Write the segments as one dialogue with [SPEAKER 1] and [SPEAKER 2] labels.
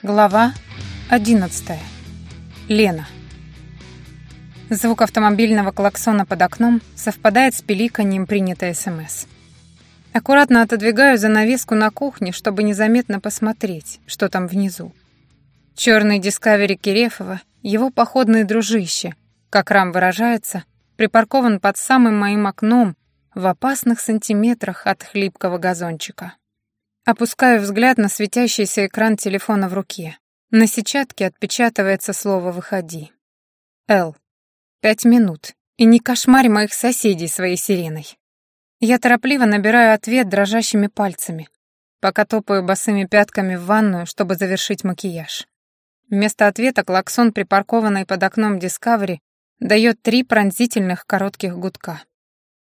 [SPEAKER 1] Глава 11. Лена. Звук автомобильного клаксона под окном совпадает с пиликаньем принятой СМС. Аккуратно отодвигаю занавеску на кухне, чтобы незаметно посмотреть, что там внизу. Черный дискавери Кирефова, его походные дружище, как Рам выражается, припаркован под самым моим окном в опасных сантиметрах от хлипкого газончика. Опускаю взгляд на светящийся экран телефона в руке. На сетчатке отпечатывается слово «выходи». «Эл». Пять минут. И не кошмарь моих соседей своей сиреной. Я торопливо набираю ответ дрожащими пальцами, пока топаю босыми пятками в ванную, чтобы завершить макияж. Вместо ответа клаксон, припаркованный под окном Discovery, дает три пронзительных коротких гудка.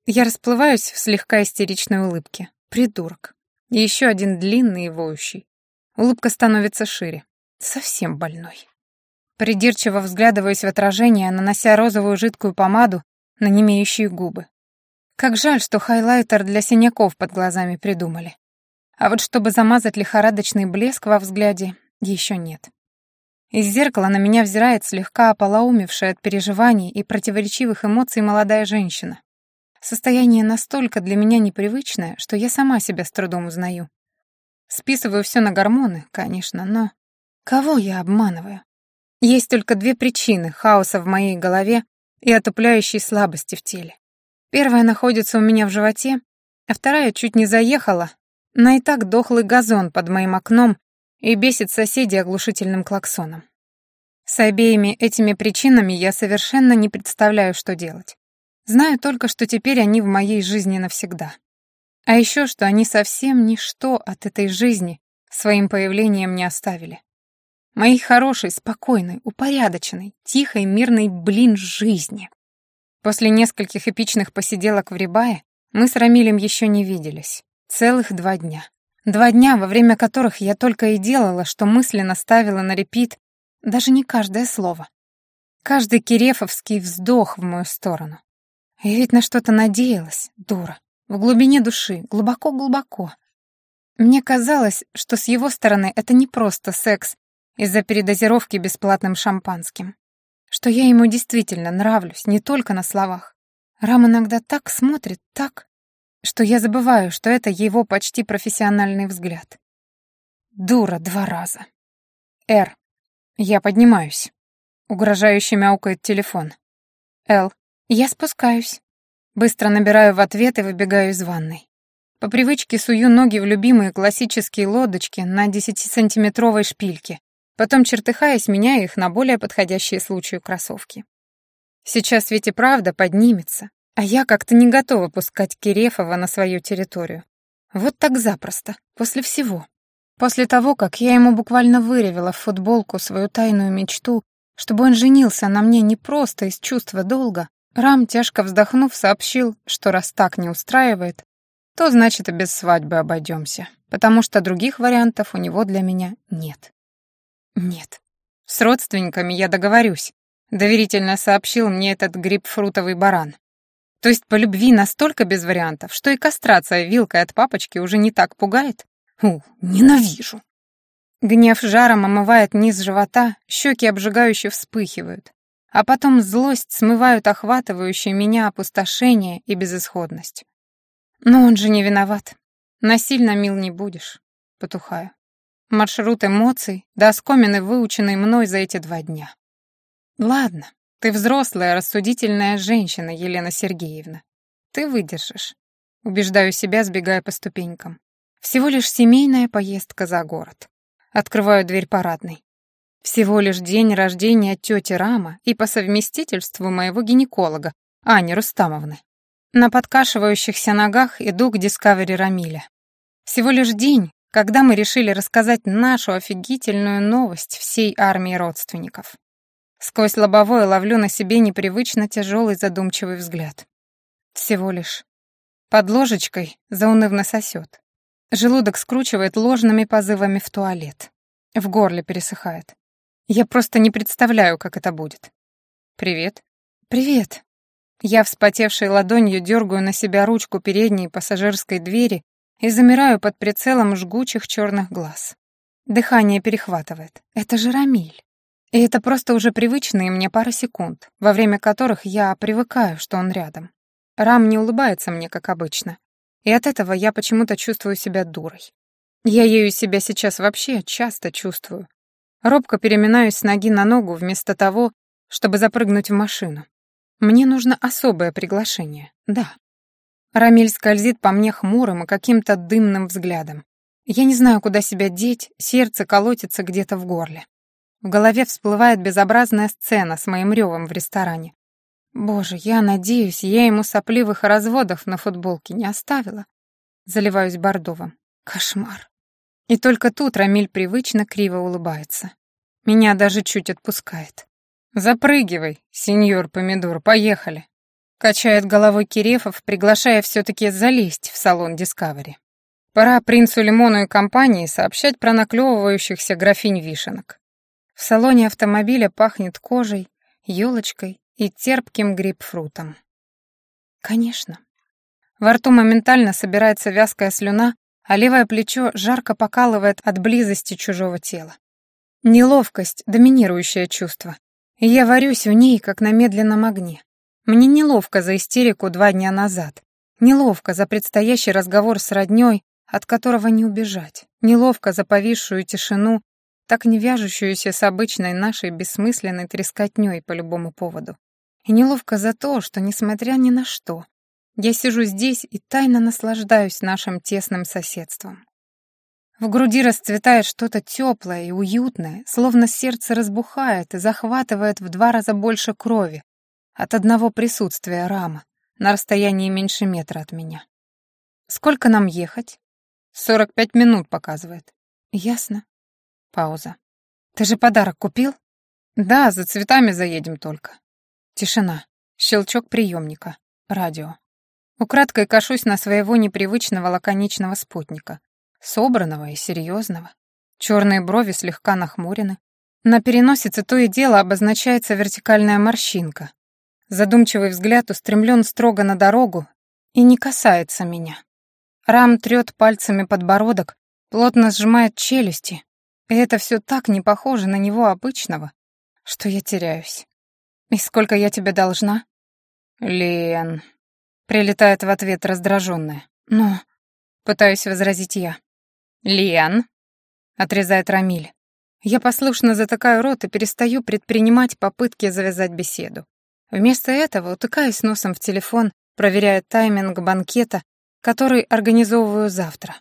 [SPEAKER 1] Я расплываюсь в слегка истеричной улыбке. Придурок. И еще один длинный и воющий. Улыбка становится шире. Совсем больной. Придирчиво взглядываюсь в отражение, нанося розовую жидкую помаду на немеющие губы. Как жаль, что хайлайтер для синяков под глазами придумали. А вот чтобы замазать лихорадочный блеск во взгляде, еще нет. Из зеркала на меня взирает слегка ополоумевшая от переживаний и противоречивых эмоций молодая женщина. Состояние настолько для меня непривычное, что я сама себя с трудом узнаю. Списываю все на гормоны, конечно, но... Кого я обманываю? Есть только две причины хаоса в моей голове и отупляющей слабости в теле. Первая находится у меня в животе, а вторая чуть не заехала на и так дохлый газон под моим окном и бесит соседей оглушительным клаксоном. С обеими этими причинами я совершенно не представляю, что делать. Знаю только, что теперь они в моей жизни навсегда. А еще, что они совсем ничто от этой жизни своим появлением не оставили. Моей хорошей, спокойной, упорядоченной, тихой, мирной, блин, жизни. После нескольких эпичных посиделок в Рибае мы с Рамилем еще не виделись. Целых два дня. Два дня, во время которых я только и делала, что мысленно ставила на репит даже не каждое слово. Каждый кирефовский вздох в мою сторону. Я ведь на что-то надеялась, дура. В глубине души, глубоко-глубоко. Мне казалось, что с его стороны это не просто секс из-за передозировки бесплатным шампанским. Что я ему действительно нравлюсь, не только на словах. Рам иногда так смотрит, так, что я забываю, что это его почти профессиональный взгляд. Дура два раза. «Р. Я поднимаюсь». Угрожающе мяукает телефон. «Л. Я спускаюсь. Быстро набираю в ответ и выбегаю из ванной. По привычке сую ноги в любимые классические лодочки на 10-сантиметровой шпильке, потом, чертыхаясь, меняю их на более подходящие случаю кроссовки. Сейчас ведь и правда поднимется, а я как-то не готова пускать Кирефова на свою территорию. Вот так запросто, после всего. После того, как я ему буквально выревела в футболку свою тайную мечту, чтобы он женился на мне не просто из чувства долга, Рам, тяжко вздохнув, сообщил, что раз так не устраивает, то значит и без свадьбы обойдемся, потому что других вариантов у него для меня нет. Нет. С родственниками я договорюсь, доверительно сообщил мне этот грибфрутовый баран. То есть по любви настолько без вариантов, что и кастрация вилкой от папочки уже не так пугает? У, ненавижу. Гнев жаром омывает низ живота, щеки обжигающе вспыхивают а потом злость смывают охватывающее меня опустошение и безысходность. Но он же не виноват. Насильно мил не будешь. Потухаю. Маршрут эмоций, до оскомины выученный мной за эти два дня. Ладно, ты взрослая, рассудительная женщина, Елена Сергеевна. Ты выдержишь. Убеждаю себя, сбегая по ступенькам. Всего лишь семейная поездка за город. Открываю дверь парадной. Всего лишь день рождения тети Рама и по совместительству моего гинеколога, Ани Рустамовны. На подкашивающихся ногах иду к Дискавери Рамиля. Всего лишь день, когда мы решили рассказать нашу офигительную новость всей армии родственников. Сквозь лобовое ловлю на себе непривычно тяжелый задумчивый взгляд. Всего лишь. Под ложечкой заунывно сосет. Желудок скручивает ложными позывами в туалет. В горле пересыхает. Я просто не представляю, как это будет. Привет. Привет. Я вспотевшей ладонью дергаю на себя ручку передней пассажирской двери и замираю под прицелом жгучих черных глаз. Дыхание перехватывает. Это же Рамиль. И это просто уже привычные мне пара секунд, во время которых я привыкаю, что он рядом. Рам не улыбается мне, как обычно. И от этого я почему-то чувствую себя дурой. Я ею себя сейчас вообще часто чувствую. Робко переминаюсь с ноги на ногу вместо того, чтобы запрыгнуть в машину. Мне нужно особое приглашение, да. Рамиль скользит по мне хмурым и каким-то дымным взглядом. Я не знаю, куда себя деть, сердце колотится где-то в горле. В голове всплывает безобразная сцена с моим ревом в ресторане. Боже, я надеюсь, я ему сопливых разводов на футболке не оставила. Заливаюсь бордовым. Кошмар. И только тут Рамиль привычно криво улыбается. Меня даже чуть отпускает. «Запрыгивай, сеньор Помидор, поехали!» Качает головой Кирефов, приглашая все-таки залезть в салон Дискавери. Пора принцу Лимону и компании сообщать про наклевывающихся графинь вишенок. В салоне автомобиля пахнет кожей, елочкой и терпким грейпфрутом. Конечно. Во рту моментально собирается вязкая слюна, а левое плечо жарко покалывает от близости чужого тела. Неловкость — доминирующее чувство. И я варюсь в ней, как на медленном огне. Мне неловко за истерику два дня назад. Неловко за предстоящий разговор с роднёй, от которого не убежать. Неловко за повисшую тишину, так не вяжущуюся с обычной нашей бессмысленной трескотнёй по любому поводу. И неловко за то, что, несмотря ни на что, я сижу здесь и тайно наслаждаюсь нашим тесным соседством. В груди расцветает что-то теплое и уютное, словно сердце разбухает и захватывает в два раза больше крови от одного присутствия Рама на расстоянии меньше метра от меня. Сколько нам ехать? Сорок пять минут показывает. Ясно. Пауза. Ты же подарок купил? Да, за цветами заедем только. Тишина. Щелчок приемника. Радио. Украдкой кашусь на своего непривычного лаконичного спутника. Собранного и серьезного. Черные брови слегка нахмурены. На переносице то и дело обозначается вертикальная морщинка. Задумчивый взгляд устремлен строго на дорогу и не касается меня. Рам трет пальцами подбородок, плотно сжимает челюсти, и это все так не похоже на него обычного, что я теряюсь. «И сколько я тебе должна?» «Лен...» — прилетает в ответ раздраженная. «Но...» — пытаюсь возразить я. «Лен...» — отрезает Рамиль. Я послушно затыкаю рот и перестаю предпринимать попытки завязать беседу. Вместо этого утыкаюсь носом в телефон, проверяя тайминг банкета который организовываю завтра.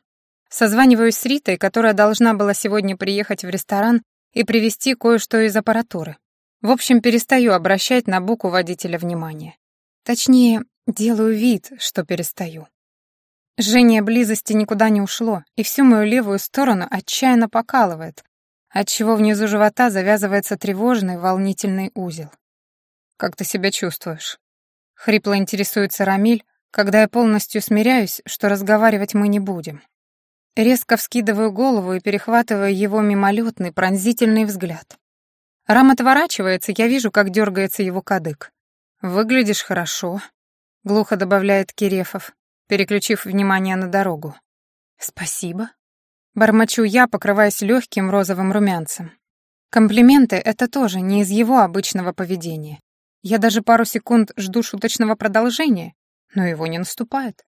[SPEAKER 1] Созваниваюсь с Ритой, которая должна была сегодня приехать в ресторан и привезти кое-что из аппаратуры. В общем, перестаю обращать на Буку водителя внимание. Точнее, делаю вид, что перестаю. Жжение близости никуда не ушло, и всю мою левую сторону отчаянно покалывает, отчего внизу живота завязывается тревожный, волнительный узел. «Как ты себя чувствуешь?» Хрипло интересуется Рамиль, когда я полностью смиряюсь, что разговаривать мы не будем. Резко вскидываю голову и перехватываю его мимолетный, пронзительный взгляд. Рам отворачивается, я вижу, как дергается его кадык. «Выглядишь хорошо», — глухо добавляет Кирефов, переключив внимание на дорогу. «Спасибо», — бормочу я, покрываясь легким розовым румянцем. Комплименты — это тоже не из его обычного поведения. Я даже пару секунд жду шуточного продолжения, но его не наступает.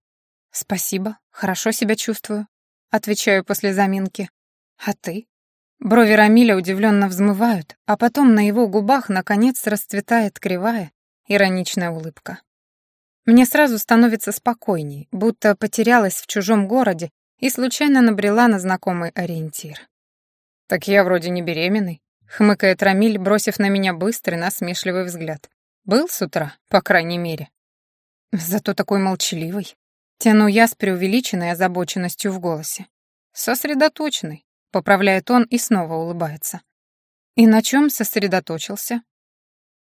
[SPEAKER 1] «Спасибо, хорошо себя чувствую», — отвечаю после заминки. «А ты?» Брови Рамиля удивленно взмывают, а потом на его губах наконец расцветает кривая, ироничная улыбка. Мне сразу становится спокойней, будто потерялась в чужом городе и случайно набрела на знакомый ориентир. «Так я вроде не беременный», — хмыкает Рамиль, бросив на меня быстрый, насмешливый взгляд. «Был с утра, по крайней мере». Зато такой молчаливый. Тяну я с преувеличенной озабоченностью в голосе. Сосредоточенный, поправляет он и снова улыбается. И на чем сосредоточился?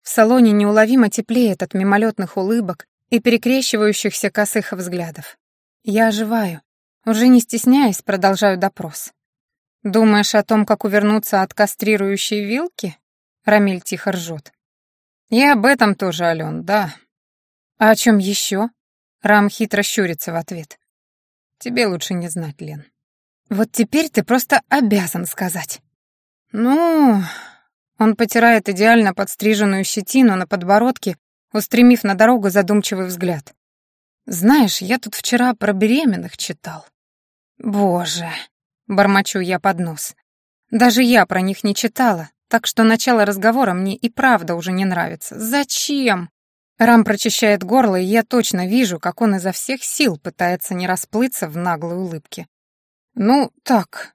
[SPEAKER 1] В салоне неуловимо теплеет от мимолетных улыбок и перекрещивающихся косых взглядов. Я оживаю. Уже не стесняясь, продолжаю допрос. «Думаешь о том, как увернуться от кастрирующей вилки?» Рамиль тихо ржет. «И об этом тоже, Ален, да. «А о чем еще?» Рам хитро щурится в ответ. «Тебе лучше не знать, Лен». Вот теперь ты просто обязан сказать. Ну, он потирает идеально подстриженную щетину на подбородке, устремив на дорогу задумчивый взгляд. Знаешь, я тут вчера про беременных читал. Боже, бормочу я под нос. Даже я про них не читала, так что начало разговора мне и правда уже не нравится. Зачем? Рам прочищает горло, и я точно вижу, как он изо всех сил пытается не расплыться в наглой улыбке. Ну, так.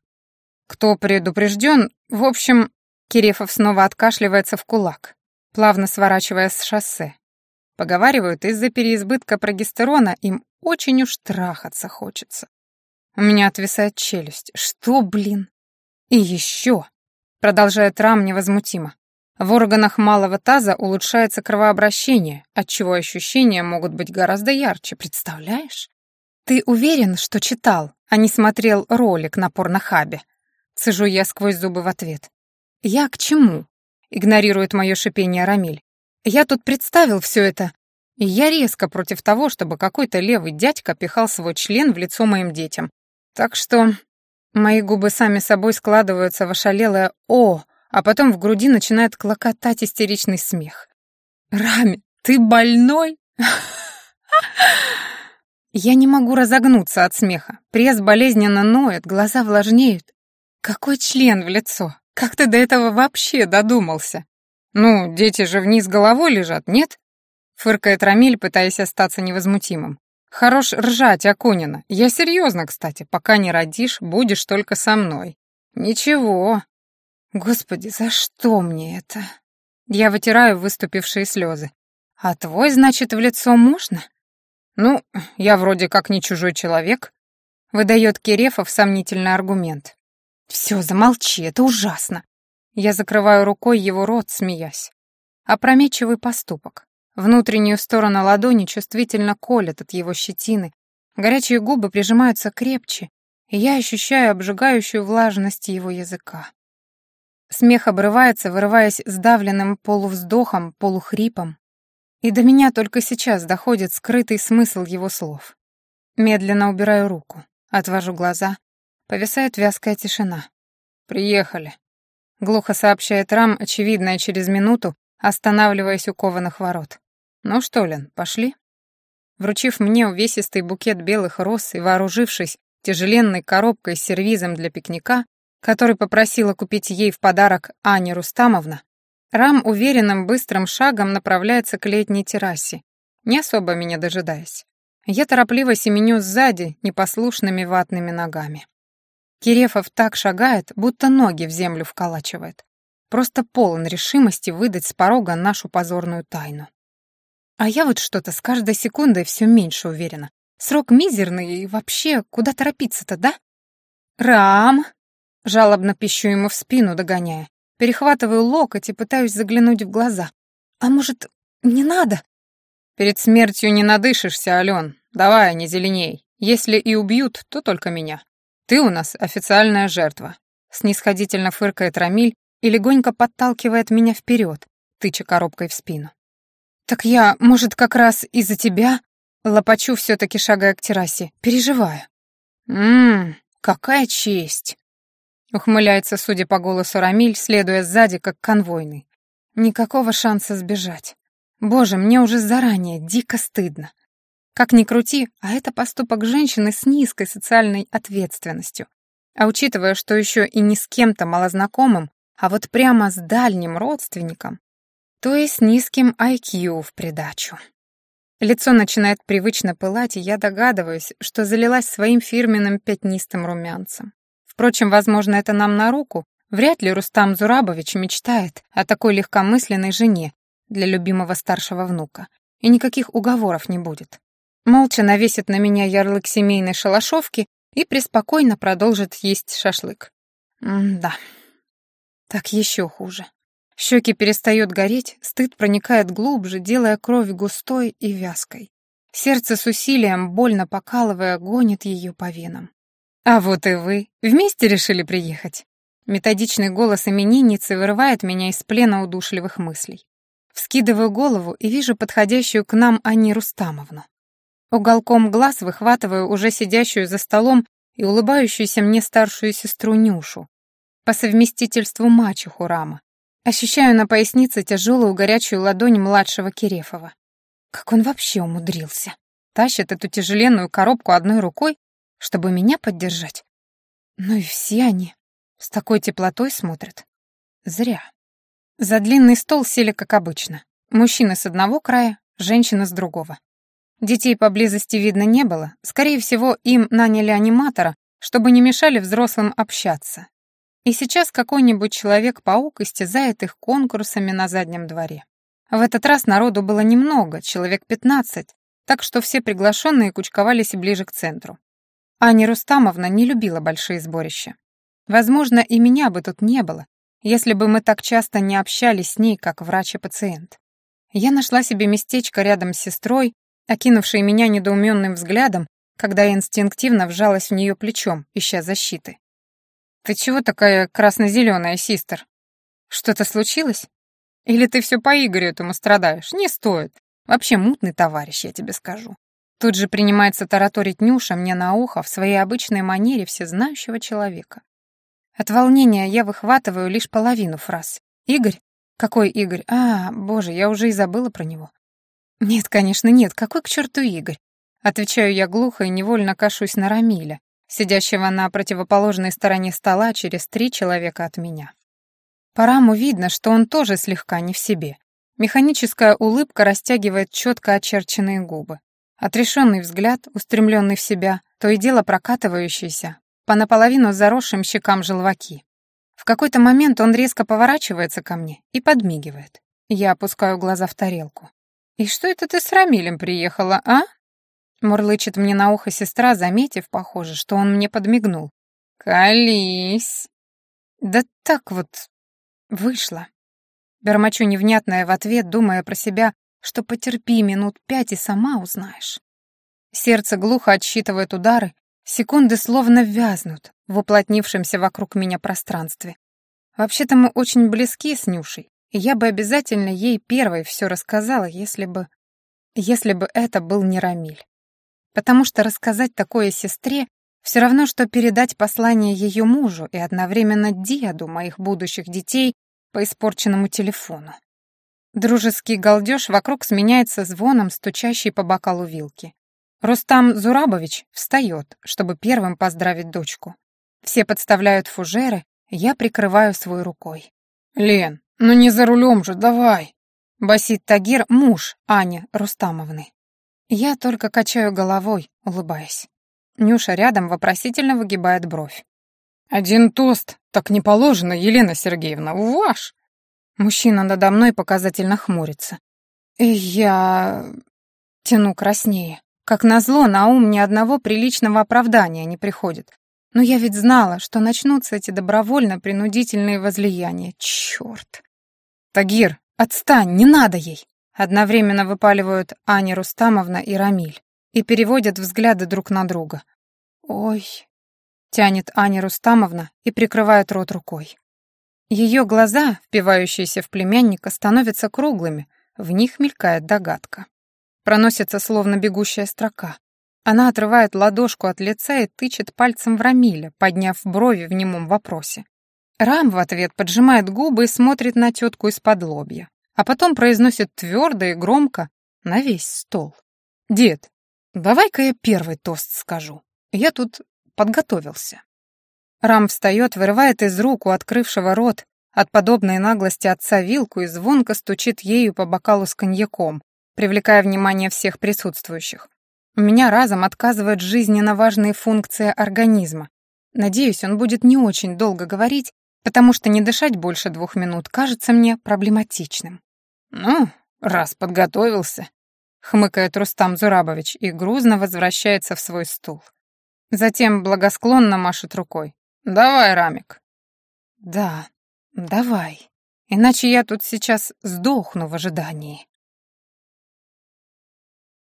[SPEAKER 1] Кто предупрежден? В общем, Кирефов снова откашливается в кулак, плавно сворачивая с шоссе. Поговаривают, из-за переизбытка прогестерона им очень уж трахаться хочется. У меня отвисает челюсть. Что, блин? И еще, продолжает Рам невозмутимо, в органах малого таза улучшается кровообращение, отчего ощущения могут быть гораздо ярче, представляешь? Ты уверен, что читал, а не смотрел ролик на порнохабе? Цежу я сквозь зубы в ответ. Я к чему? Игнорирует мое шипение Рамиль. Я тут представил все это, и я резко против того, чтобы какой-то левый дядька пихал свой член в лицо моим детям. Так что мои губы сами собой складываются в ошалелое «О!», а потом в груди начинает клокотать истеричный смех. «Рами, ты больной?» Я не могу разогнуться от смеха. Пресс болезненно ноет, глаза влажнеют. Какой член в лицо? Как ты до этого вообще додумался? Ну, дети же вниз головой лежат, нет? Фыркает Рамиль, пытаясь остаться невозмутимым. Хорош ржать, Акунина. Я серьезно, кстати. Пока не родишь, будешь только со мной. Ничего, Господи, за что мне это? Я вытираю выступившие слезы. А твой, значит, в лицо можно? Ну, я вроде как не чужой человек. Выдает Кирефов сомнительный аргумент. Все, замолчи, это ужасно. Я закрываю рукой его рот, смеясь. Опрометчивый поступок. Внутреннюю сторону ладони чувствительно колет от его щетины, горячие губы прижимаются крепче, и я ощущаю обжигающую влажность его языка. Смех обрывается, вырываясь сдавленным полувздохом, полухрипом. И до меня только сейчас доходит скрытый смысл его слов. Медленно убираю руку, отвожу глаза. Повисает вязкая тишина. «Приехали», — глухо сообщает Рам, очевидное через минуту, останавливаясь у кованых ворот. «Ну что, Лен, пошли?» Вручив мне увесистый букет белых роз и вооружившись тяжеленной коробкой с сервизом для пикника, который попросила купить ей в подарок Аня Рустамовна, Рам уверенным быстрым шагом направляется к летней террасе, не особо меня дожидаясь. Я торопливо семеню сзади непослушными ватными ногами. Кирефов так шагает, будто ноги в землю вколачивает. Просто полон решимости выдать с порога нашу позорную тайну. А я вот что-то с каждой секундой все меньше уверена. Срок мизерный и вообще, куда торопиться-то, да? «Рам!» Жалобно пищу ему в спину, догоняя. Перехватываю локоть и пытаюсь заглянуть в глаза. «А может, не надо?» «Перед смертью не надышишься, Ален. Давай, не зеленей. Если и убьют, то только меня. Ты у нас официальная жертва». Снисходительно фыркает Рамиль и легонько подталкивает меня вперед, тыча коробкой в спину. «Так я, может, как раз из-за тебя?» Лопачу все-таки шагая к террасе. Переживаю. «Ммм, какая честь!» Ухмыляется, судя по голосу Рамиль, следуя сзади, как конвойный. Никакого шанса сбежать. Боже, мне уже заранее дико стыдно. Как ни крути, а это поступок женщины с низкой социальной ответственностью. А учитывая, что еще и не с кем-то малознакомым, а вот прямо с дальним родственником, то и с низким IQ в придачу. Лицо начинает привычно пылать, и я догадываюсь, что залилась своим фирменным пятнистым румянцем. Впрочем, возможно, это нам на руку. Вряд ли Рустам Зурабович мечтает о такой легкомысленной жене для любимого старшего внука. И никаких уговоров не будет. Молча навесит на меня ярлык семейной шалашовки и преспокойно продолжит есть шашлык. М-да. Так еще хуже. Щеки перестают гореть, стыд проникает глубже, делая кровь густой и вязкой. Сердце с усилием, больно покалывая, гонит ее по венам. «А вот и вы. Вместе решили приехать?» Методичный голос именинницы вырывает меня из плена удушливых мыслей. Вскидываю голову и вижу подходящую к нам Ани Рустамовну. Уголком глаз выхватываю уже сидящую за столом и улыбающуюся мне старшую сестру Нюшу, по совместительству мачеху Рама. Ощущаю на пояснице тяжелую горячую ладонь младшего Кирефова. Как он вообще умудрился? Тащит эту тяжеленную коробку одной рукой, чтобы меня поддержать. Ну и все они с такой теплотой смотрят. Зря. За длинный стол сели, как обычно. Мужчины с одного края, женщины с другого. Детей поблизости видно не было. Скорее всего, им наняли аниматора, чтобы не мешали взрослым общаться. И сейчас какой-нибудь человек-паук истязает их конкурсами на заднем дворе. В этот раз народу было немного, человек 15, так что все приглашенные кучковались ближе к центру. Аня Рустамовна не любила большие сборища. Возможно, и меня бы тут не было, если бы мы так часто не общались с ней, как врач и пациент. Я нашла себе местечко рядом с сестрой, окинувшей меня недоуменным взглядом, когда я инстинктивно вжалась в нее плечом, ища защиты. «Ты чего такая красно-зеленая, систер? Что-то случилось? Или ты все по Игорю этому страдаешь? Не стоит. Вообще мутный товарищ, я тебе скажу». Тут же принимается тараторить Нюша мне на ухо в своей обычной манере всезнающего человека. От волнения я выхватываю лишь половину фраз. «Игорь? Какой Игорь? А, боже, я уже и забыла про него». «Нет, конечно, нет. Какой к черту Игорь?» Отвечаю я глухо и невольно кашусь на Рамиля, сидящего на противоположной стороне стола через три человека от меня. По раму видно, что он тоже слегка не в себе. Механическая улыбка растягивает четко очерченные губы. Отрешенный взгляд, устремленный в себя, то и дело прокатывающийся, по наполовину заросшим щекам желваки. В какой-то момент он резко поворачивается ко мне и подмигивает. Я опускаю глаза в тарелку. «И что это ты с Рамилем приехала, а?» Мурлычет мне на ухо сестра, заметив, похоже, что он мне подмигнул. «Колись!» «Да так вот вышло». Бормочу невнятное в ответ, думая про себя, что потерпи минут пять и сама узнаешь. Сердце глухо отсчитывает удары, секунды словно вязнут в уплотнившемся вокруг меня пространстве. Вообще-то мы очень близки с Нюшей, я бы обязательно ей первой все рассказала, если бы... Если бы это был не Рамиль. Потому что рассказать такое сестре все равно, что передать послание ее мужу и одновременно деду моих будущих детей по испорченному телефону. Дружеский галдеж вокруг сменяется звоном, стучащей по бокалу вилки. Рустам Зурабович встает, чтобы первым поздравить дочку. Все подставляют фужеры, я прикрываю свой рукой. «Лен, ну не за рулем же, давай!» Басит Тагир, муж Ани Рустамовны. Я только качаю головой, улыбаясь. Нюша рядом вопросительно выгибает бровь. «Один тост, так не положено, Елена Сергеевна, ваш!» Мужчина надо мной показательно хмурится. Я... тяну краснее. Как назло, на ум ни одного приличного оправдания не приходит. Но я ведь знала, что начнутся эти добровольно-принудительные возлияния. Чёрт. Тагир, отстань, не надо ей. Одновременно выпаливают Аня Рустамовна и Рамиль и переводят взгляды друг на друга. «Ой», — тянет Аня Рустамовна и прикрывает рот рукой. Ее глаза, впивающиеся в племянника, становятся круглыми, в них мелькает догадка. Проносится словно бегущая строка. Она отрывает ладошку от лица и тычет пальцем в Рамиля, подняв брови в немом вопросе. Рам в ответ поджимает губы и смотрит на тетку из-под лобья, а потом произносит твердо и громко на весь стол. «Дед, давай-ка я первый тост скажу. Я тут подготовился». Рам встает, вырывает из рук у открывшего рот от подобной наглости отца вилку и звонко стучит ею по бокалу с коньяком, привлекая внимание всех присутствующих. У меня разом отказывают жизненно важные функции организма. Надеюсь, он будет не очень долго говорить, потому что не дышать больше двух минут кажется мне проблематичным. «Ну, раз подготовился», — хмыкает Рустам Зурабович и грузно возвращается в свой стул. Затем благосклонно машет рукой. «Давай, Рамик». «Да, давай. Иначе я тут сейчас сдохну в ожидании».